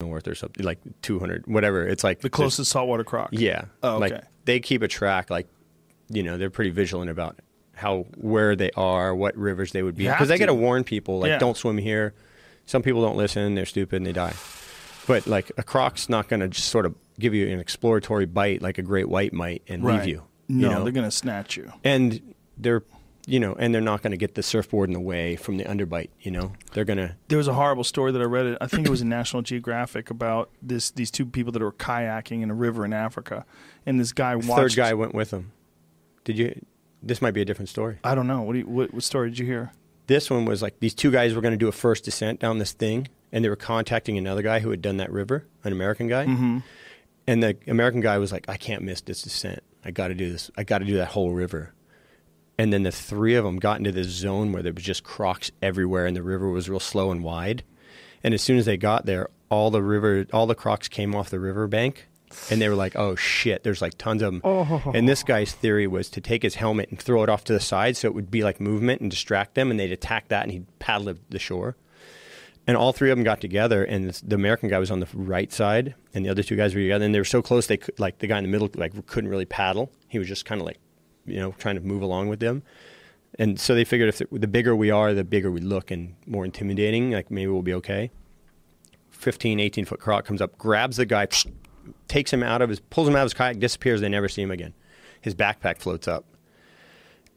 north or something like 200 whatever. It's like The closest saltwater croc. Yeah. Oh, okay. Like they keep a track. Like you know they're pretty vigilant about how where they are, what rivers they would be because they got to to. warn people like Yeah. don't swim here. Some people don't listen. They're stupid and they die. But like a croc's not going to just sort of give you an exploratory bite like a great white might and Right. leave you. No, you know? they're gonna snatch you. and they're you know and they're not going to get the surfboard in the way from the underbite. You know they're going to There was a horrible story that I read. It. I think it was in National Geographic about this these two people that were kayaking in a river in Africa, and this guy watched. third guy went with them. Did you? This might be a different story. I don't know. What, do you, what what story did you hear? This one was like these two guys were going to do a first descent down this thing, and they were contacting another guy who had done that river, an American guy. Mm-hmm. And the American guy was like, "I can't miss this descent. I got to do this. I got to do that whole river." And then the three of them got into this zone where there was just crocs everywhere, and the river was real slow and wide. And as soon as they got there, all the river, all the crocs came off the river bank, and they were like, "Oh shit!" There's like tons of them. Oh. And this guy's theory was to take his helmet and throw it off to the side, so it would be like movement and distract them, and they'd attack that, and he'd paddle the shore. And all three of them got together, and the American guy was on the right side, and the other two guys were together, and they were so close they could, like the guy in the middle, like couldn't really paddle. He was just kind of like, you know, trying to move along with them. And so they figured if the, the bigger we are, the bigger we look and more intimidating. Like maybe we'll be okay. 15, 18 foot croc comes up, grabs the guy, takes him out of his, pulls him out of his kayak, disappears. They never see him again. His backpack floats up,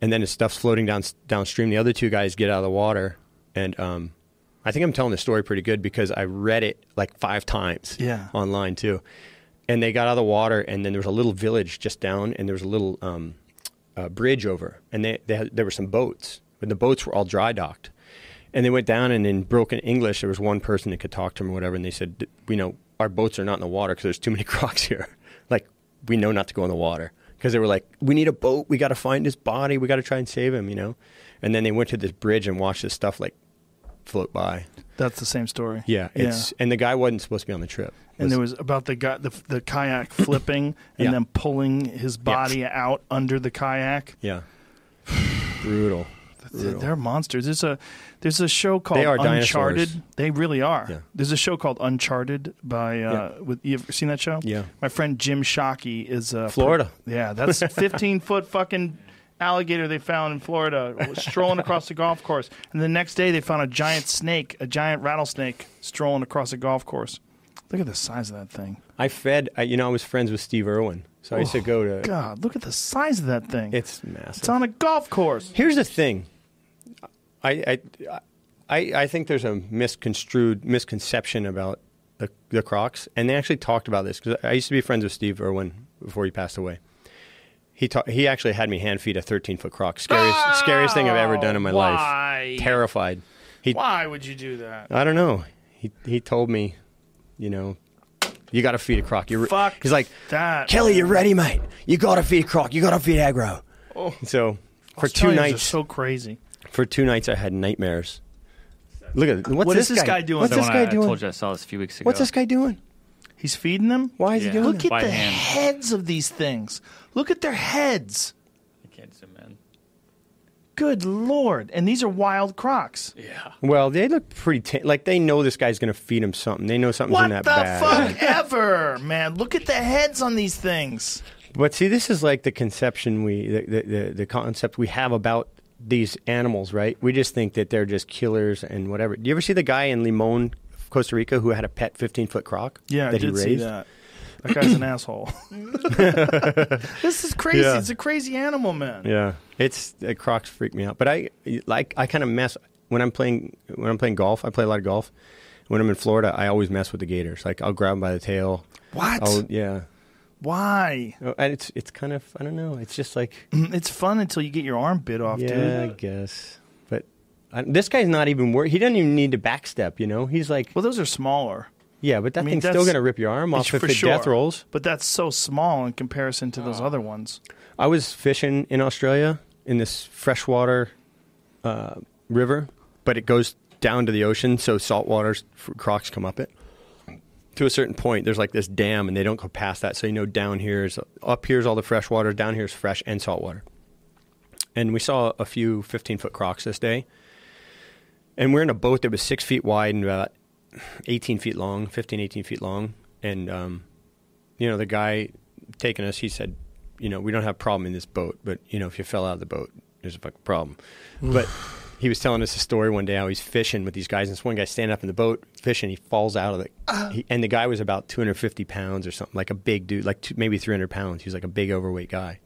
and then his stuff's floating down downstream. The other two guys get out of the water, and um, I think I'm telling the story pretty good because I read it like five times Yeah. online too. And they got out of the water, and then there was a little village just down, and there was a little um, uh, bridge over, and they, they had, there were some boats, but the boats were all dry docked. And they went down, and in broken English, there was one person that could talk to them or whatever, and they said, "You know our boats are not in the water because there's too many crocs here. like we know not to go in the water." Because they were like, "We need a boat. We got to find his body. We got to try and save him," you know. And then they went to this bridge and watched this stuff like float by. That's the same story. Yeah, it's and the guy wasn't supposed to be on the trip. And there was about the guy, the, the kayak flipping and Yeah. then pulling his body out under the kayak. yeah, brutal. They're, Brutal. they're monsters. There's a there's a show called They Uncharted. dinosaurs. They really are. Yeah. There's a show called Uncharted by uh, with you ever seen that show? Yeah. My friend Jim Shockey is uh, Florida. yeah, that's 15 foot fucking alligator they found in Florida strolling across the golf course. And the next day they found a giant snake, a giant rattlesnake strolling across a golf course. Look at the size of that thing. I fed. I, you know, I was friends with Steve Irwin, so I used to oh, go to. God, look at the size of that thing. It's massive. It's on a golf course. Here's the thing. I, I, I, I think there's a misconstrued misconception about the, the Crocs, and they actually talked about this because I used to be friends with Steve Irwin before he passed away. He ta- he actually had me hand feed a 13 foot Croc. Scariest scariest thing I've ever done in my Why? life. Terrified. He Why would you do that? I don't know. He he told me, you know, you got to feed a croc. You're Fuck He's like, that. Kelly, you're ready, mate? You got to feed a croc. You got to feed aggro. Oh. So for two Australians are nights, so crazy. for two nights, I had nightmares. Look at what's What this is this guy doing? What's this guy I, doing? I told you I saw this a few weeks ago. What's this guy doing? He's feeding them. Why is Yeah. he doing Look that? at By the hand. heads of these things. Look at their heads. I can't zoom in. Good lord! And these are wild crocs. Yeah. Well, they look pretty ta- like they know this guy's going to feed him something. They know something's What in the that bag. What the fuck ever, man? Look at the heads on these things. But see, this is like the conception we, the, the, the, the concept we have about these animals, right? We just think that they're just killers and whatever. Do you ever see the guy in Limon, Costa Rica, who had a pet 15 foot croc? Yeah, I that did he see that. That guy's an asshole. this is crazy. Yeah. It's a crazy animal, man. Yeah, it's uh, crocs freak me out. But I like I kind of mess when I'm playing when I'm playing golf. I play a lot of golf. When I'm in Florida, I always mess with the gators. Like I'll grab them by the tail. What? I'll, yeah, Why? Oh, and it's it's kind of I don't know. It's just like It's fun until you get your arm bit off, yeah, I guess. But I, this guy's not even worried. He doesn't even need to backstep. You know, he's like Well, those are smaller, yeah, but that I mean, thing's still gonna rip your arm off if for it sure. death rolls. but that's so small in comparison to those other ones. I was fishing in Australia in this freshwater uh, river, but it goes down to the ocean, so saltwater crocs come up it. To a certain point, there's like this dam, and they don't go past that. So you know, down here is up here's all the fresh water, down here is fresh and saltwater. And we saw a few 15 foot crocs this day, and we're in a boat that was six feet wide and about 18 feet long, 15, 18 feet long. And, um, you know, the guy taking us, he said, you know, we don't have a problem in this boat, but, you know, if you fell out of the boat, there's a fucking problem. but he was telling us a story one day how he's fishing with these guys, and this one guy standing up in the boat fishing, he falls out of the, he, and the guy was about 250 pounds or something, like a big dude, like two, maybe 300 pounds. He was like a big overweight guy.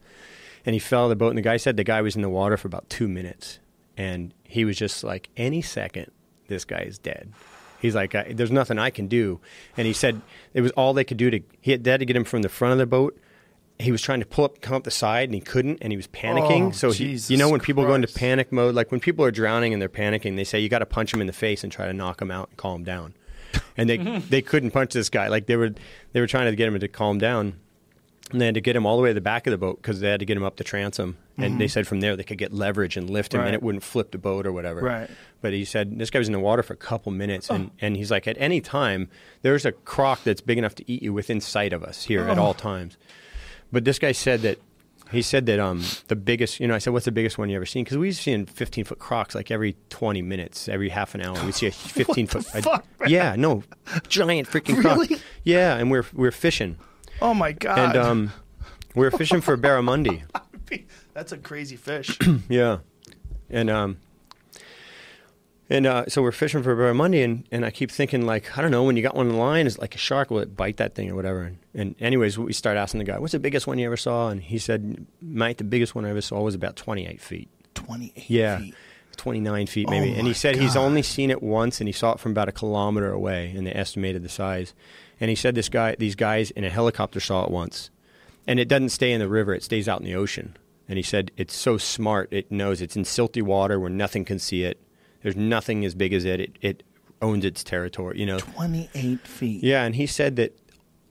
And he fell out of the boat, and the guy said the guy was in the water for about two minutes. And he was just like, any second, this guy is dead. He's like, I, there's nothing I can do. And he said it was all they could do to, he had, they had to get him from the front of the boat. He was trying to pull up, come up the side, and he couldn't, and he was panicking. Oh, so he, you know, when people go into panic mode, like when people are drowning and they're panicking, they say you got to punch them in the face and try to knock them out and calm down. And they they couldn't punch this guy. Like they were they were trying to get him to calm down. And they had to get him all the way to the back of the boat because they had to get him up the transom. And they said from there they could get leverage and lift him, Right. and it wouldn't flip the boat or whatever. Right. But he said this guy was in the water for a couple minutes, and, and he's like, at any time, there's a croc that's big enough to eat you within sight of us here at all times. But this guy said that he said that um the biggest, you know, I said, what's the biggest one you ever seen? Because we've seen 15 foot crocs like every 20 minutes, every half an hour. We see a 15 foot. a- fuck, man? yeah, no, giant freaking croc. Really? Yeah, and we're we're fishing, Oh my god. and um, we're fishing for barramundi. That's a crazy fish. Yeah, and um, and uh, so we're fishing for barramundi, and and I keep thinking like I don't know when you got one in the line, is like a shark? Will it bite that thing or whatever? And, and anyways, we start asking the guy, "What's the biggest one you ever saw?" And he said, "Mate, the biggest one I ever saw was about 28 feet. 28 Yeah, feet. 29 feet Oh maybe." and he said he's only seen it once, and he saw it from about a kilometer away, and they estimated the size. And he said this guy, these guys in a helicopter saw it once, and it doesn't stay in the river; it stays out in the ocean. And he said it's so smart; it knows it's in silty water where nothing can see it. There's nothing as big as it. It, it owns its territory. You know. 28 feet. Yeah, and he said that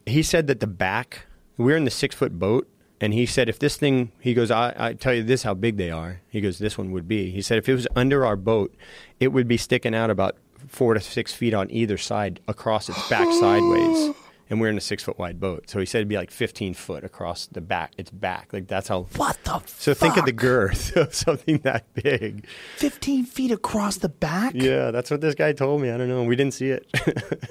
he said that the back we are in the six foot boat, and he said if this thing he goes, I, I tell you this how big they are. He goes, this one would be. He said if it was under our boat, it would be sticking out about four to six feet on either side across its back sideways. And we're in a six foot wide boat, so he said it'd be like fifteen foot across the back. Its back, like that's how. What the So think of the fuck? girth of something that big. 15 feet across the back? Yeah, that's what this guy told me. I don't know. We didn't see it.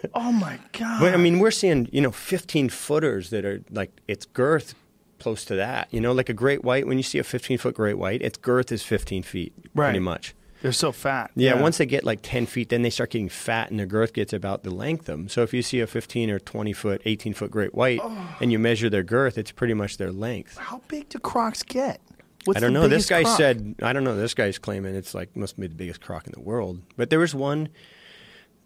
Oh my god. But I mean, we're seeing you know 15 footers that are like its girth close to that. You know, like a great white. When you see a 15 foot great white, its girth is 15 feet, Right. pretty much. They're so fat. Yeah, Once they get like 10 feet, then they start getting fat, and their girth gets about the length of them. So if you see a 15 or 20 foot, 18 foot great white, Oh. and you measure their girth, it's pretty much their length. How big do crocs get? What's I don't know. This guy croc? said, I don't know. This guy's claiming it's like must be the biggest croc in the world. But there was one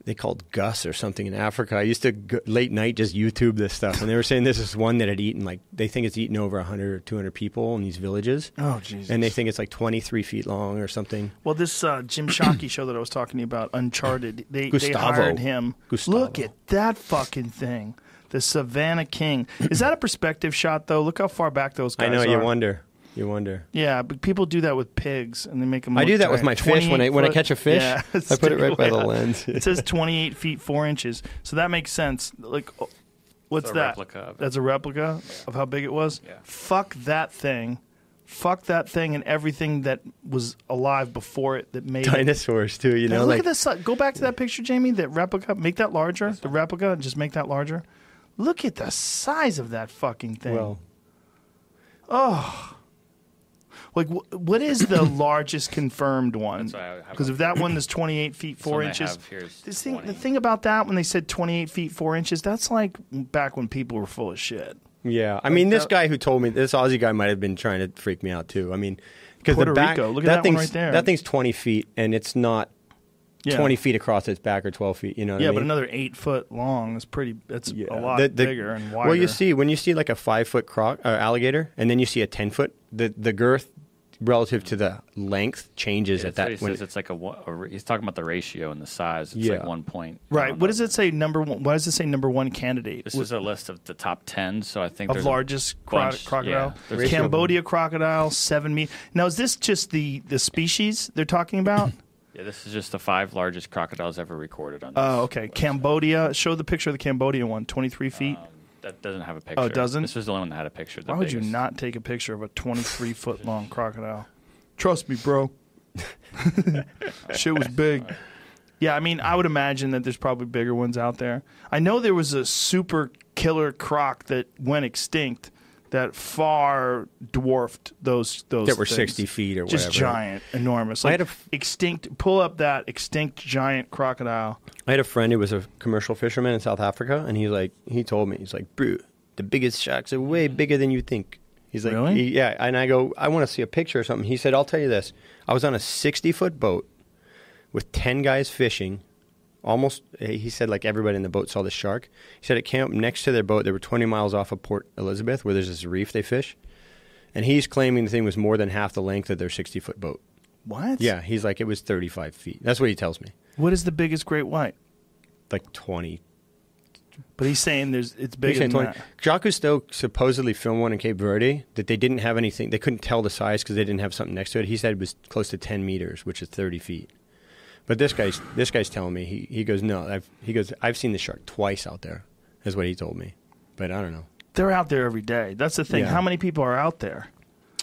they called Gus or something in Africa. I used to go, late night just YouTube this stuff, and they were saying this is one that had eaten like they think it's eaten over 100 or 200 people in these villages, Oh Jesus. and they think it's like 23 feet long or something. Well, this uh, Jim Shockey show that I was talking to you about, Uncharted, they, they hired him. Gustavo. Look at that fucking thing. The Savannah King. Is that a perspective shot, though? Look how far back those guys are. I know. are. You wonder. You wonder. Yeah, but people do that with pigs, and they make them. I look do that with my fish when I 28 when I catch a fish. Yeah, I put it right by the lens. it says 28 feet 4 inches, so that makes sense. Like, oh, what's It's a that? replica of it. That's a replica of how big it was. Yeah. Fuck that thing. Fuck that thing and everything that was alive before it that made it. Dinosaurs too. You Now know, look like at this. uh, Go back to that picture, Jamie. That replica. Make that larger. The replica, and just make that larger. Look at the size of that fucking thing. well, like, wh- what is the largest confirmed one? That's why I have Because if that one is 28 feet 4 inches. have here is This thing, the thing about that when they said 28 feet 4 inches, that's like back when people were full of shit. Yeah, I mean, this guy who told me this Aussie guy might have been trying to freak me out too. I mean, because the back, Rico, look at that one thing's right there. that thing's twenty feet, and it's not Yeah. twenty feet across its back or twelve feet. You know? What Yeah, I mean? but another eight foot long is pretty. That's Yeah. a lot The- the- bigger and wider. Well, you see when you see like a five foot croc uh, alligator, and then you see a ten foot, the the girth relative to the length changes Yeah, at that. he when says it's like a, one- a he's talking about the ratio and the size. It's Yeah. like one point. Right. What know. does it say? Number one. Why does it say number one candidate? This What- is a list of the top ten. So I think of largest cro- crocodile. yeah. Cambodia crocodile, seven meter. Now, is this just the the species they're talking about? Yeah, this is just the five largest crocodiles ever recorded on. This Oh, okay. website. Cambodia. Show the picture of the Cambodia one. Twenty three feet. Um, that doesn't have a picture. Oh, it doesn't? This was the only one that had a picture. Why would you not take a picture of a twenty three foot long crocodile? Trust me, bro. Shit was big. Yeah, I mean, I would imagine that there's probably bigger ones out there. I know there was a super killer croc that went extinct that far dwarfed those those That were things. 60 feet or just whatever. giant, enormous. Like I had a f- extinct. Pull up that extinct giant crocodile. I had a friend who was a commercial fisherman in South Africa, and he's like, he told me, he's like, bro, the biggest sharks are way bigger than you think. He's like, Really? he- yeah. And I go, I want to see a picture or something. He said, I'll tell you this. I was on a 60 foot boat with 10 guys fishing. Almost, eh, he said, like everybody in the boat saw the shark. He said it came up next to their boat. They were 20 miles off of Port Elizabeth, where there's this reef they fish. And he's claiming the thing was more than half the length of their 60 foot boat. What? Yeah, he's like, it was 35 feet. That's what he tells me. What is the biggest great white? Like 20, But he's saying there's it's bigger than 20. that. Jacques Cousteau supposedly filmed one in Cape Verde that they didn't have anything. They couldn't tell the size because they didn't have something next to it. He said it was close to 10 meters, which is 30 feet. But this guy's this guy's telling me he, he goes no I've he goes I've seen the shark twice out there is what he told me, but I don't know. They're out there every day. That's the thing. Yeah. How many people are out there?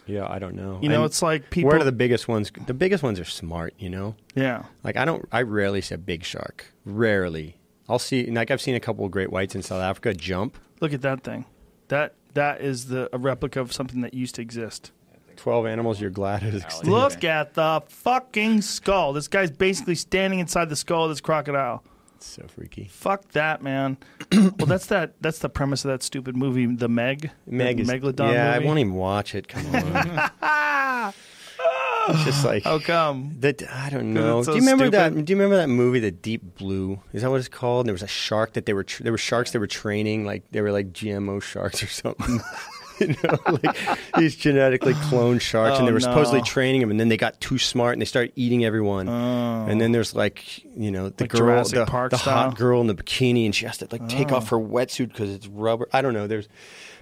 Yeah, I don't know. You know, And it's like people. where are the biggest ones? The biggest ones are smart. You know, yeah. like I don't I rarely see a big shark. Rarely, I'll see like I've seen a couple of great whites in South Africa jump. Look at that thing. That that is the a replica of something that used to exist. Twelve animals you're glad is extinct. Look at the fucking skull. This guy's basically standing inside the skull of this crocodile. It's so freaky. Fuck that, man. well, that's that. That's the premise of that stupid movie, The Meg. Meg the is, Megalodon yeah, movie. I won't even watch it. Come on. it's just like How come? that. I don't know. so do you remember stupid. that? Do you remember that movie, The Deep Blue? Is that what it's called? There was a shark that they were. Tr- there were sharks that were training, like they were like GMO sharks or something. you know, like these genetically cloned sharks, Oh, and they oh, were supposedly training them, and then they got too smart and they started eating everyone. Oh. And then there's like you know the Like girl, Jurassic the, Park the style? Oh. hot girl in the bikini, and she has to like take off oh. her wetsuit because it's rubber. I don't know. There's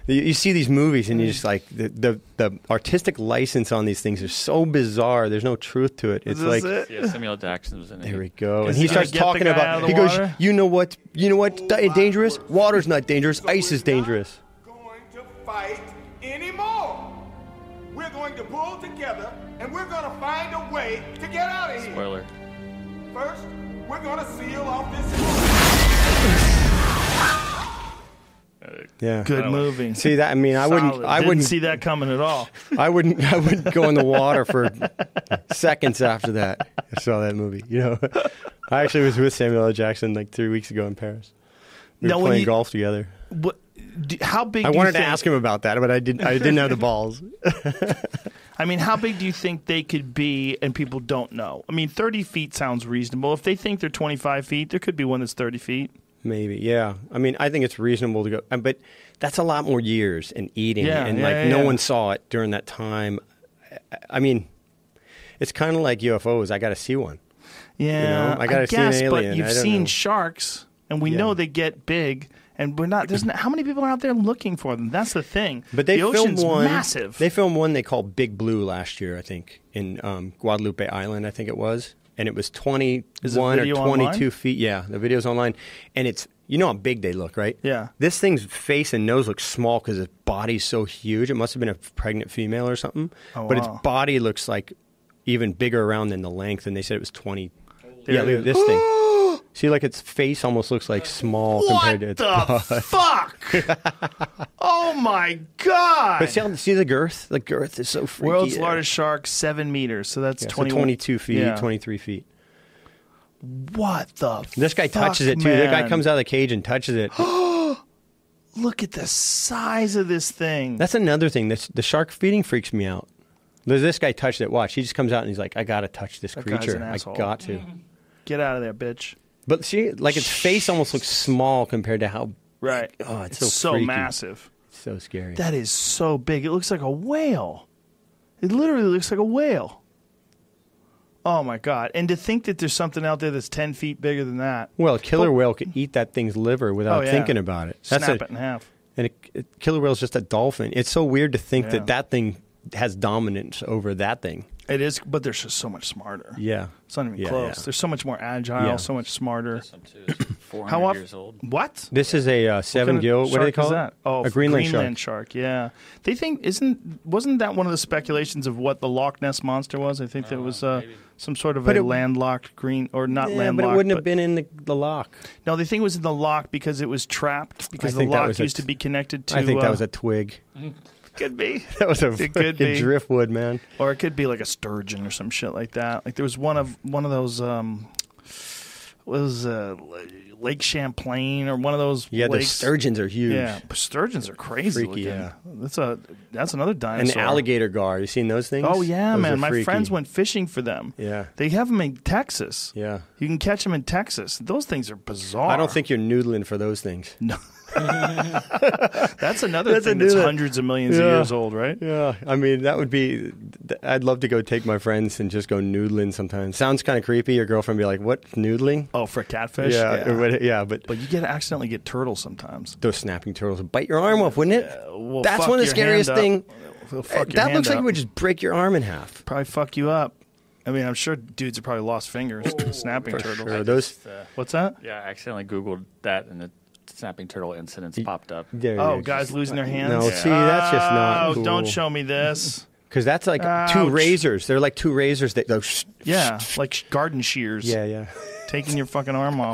you, you see these movies, and you just like the, the the artistic license on these things is so bizarre. There's no truth to it. It's Is like. this it? Yeah, Samuel Jackson was in it. There we go. And he he starts talking about. out of the He goes, "You know what? You know what? Di- dangerous? Water's not dangerous. Ice is dangerous." Going to fight anymore. We're going to pull together and we're going to find a way to get out of here. Spoiler. First, we're going to seal off this. Yeah. Good movie. See that? I mean, I wouldn't. I Didn't wouldn't see that coming at all. I wouldn't. I wouldn't go in the water for seconds after that. I saw that movie. You know, I actually was with Samuel L. Jackson like three weeks ago in Paris. We Now, were when playing you- golf together. What? Do, how big? I do you wanted to ask him about that, but I didn't. I didn't have the balls. I mean, how big do you think they could be, and people don't know? I mean, thirty feet sounds reasonable. If they think they're twenty-five feet, there could be one that's thirty feet. Maybe, yeah. I mean, I think it's reasonable to go, but that's a lot more years and eating, Yeah, and yeah, like yeah, no one saw it during that time. I- mean, it's kind of like UFOs. I got to see one. Yeah, I gotta see an guess, alien. but you've seen know. sharks, and we know they get big. And we're not. There's not, how many people are out there looking for them? That's the thing. But they the filmed ocean's one. massive. They filmed one they called Big Blue last year, I think, in um, Guadalupe Island. I think it was, and it was twenty Is or 22 online? feet. Yeah, the video's online, and it's you know how big they look, right? Yeah. This thing's face and nose look small because its body's so huge. It must have been a pregnant female or something. Oh, but wow. its body looks like even bigger around than the length, and they said it was twenty. There yeah, look at this thing. See, like its face almost looks like small what compared to its the fuck? oh my god! But see, how- see the girth? The girth is so freaky. World's there. largest shark, seven meters. So that's Yeah, so 22 feet, Yeah. 23 feet. What the? This guy fuck, touches it too. The guy comes out of the cage and touches it. Look at the size of this thing. That's another thing. This, the shark feeding freaks me out. There's This guy touched it. Watch. He just comes out and he's like, I got to touch this That guy's creature. an I got to. Get out of there, bitch. But see, like its face almost looks small compared to how Right. Oh, it's it's so so massive. it's so scary. That is so big. It looks like a whale. It literally looks like a whale. Oh my god! And to think that there's something out there that's ten feet bigger than that. well, a killer But- whale could eat that thing's liver without Oh, yeah. thinking about it. That's Snap a, it in half. And a, a killer whale's just a dolphin. It's so weird to think Yeah. that that thing has dominance over that thing. It is, but they're just so much smarter. Yeah. It's not even Yeah, close. yeah. They're so much more agile, Yeah. so much smarter. This one too is 400 How often? years old. What? This is a uh, seven kind of gill. What do they shark call is that? Oh, a Greenland, Greenland shark. shark. Yeah, they think isn't wasn't that one of the speculations of what the Loch Ness monster was? I think that was uh, some sort of But a it- landlocked green or not Yeah, landlocked. but it wouldn't have been in the, the loch. No, they think it was in the loch because it was trapped because the loch was a used to be connected to. I think that uh, was a twig. could be, That was a It could be. driftwood, man. or it could be like a sturgeon or some shit like that. Like there was one of one of those. um what was uh, Lake Champlain or one of those Yeah, the sturgeons are huge. Yeah, sturgeons are crazy Freaky, looking. yeah. That's a that's another dinosaur. An alligator gar. You seen those things? Oh yeah, Those man. My freaky. friends went fishing for them. Yeah. They have them in Texas. Yeah. You can catch them in Texas. Those things are bizarre. I don't think you're noodling for those things. No. that's another That's thing that's new- hundreds of millions Yeah. of years old, right? Yeah, I mean that would be. I'd love to go take my friends and just go noodling. Sometimes sounds kind of creepy. Your girlfriend be like, "What noodling?" Oh, for catfish. yeah, or what- yeah, but But you get accidentally get turtles sometimes. those snapping turtles would bite your arm off, wouldn't it? Well, That's one of the scariest hand up. thing. Well, that hand looks like up. it would just break your arm in half. probably fuck you up. I mean, I'm sure dudes have probably lost fingers snapping For turtles. sure. Those. Uh, What's that? yeah, I accidentally Googled that and the snapping turtle incidents popped up. There Oh, you guys losing their hands. No, see, that's just not Oh, cool. don't show me this. Because that's like Ouch. two razors. They're like two razors that go. sh- Yeah, like garden shears. Yeah, yeah. taking your fucking arm off.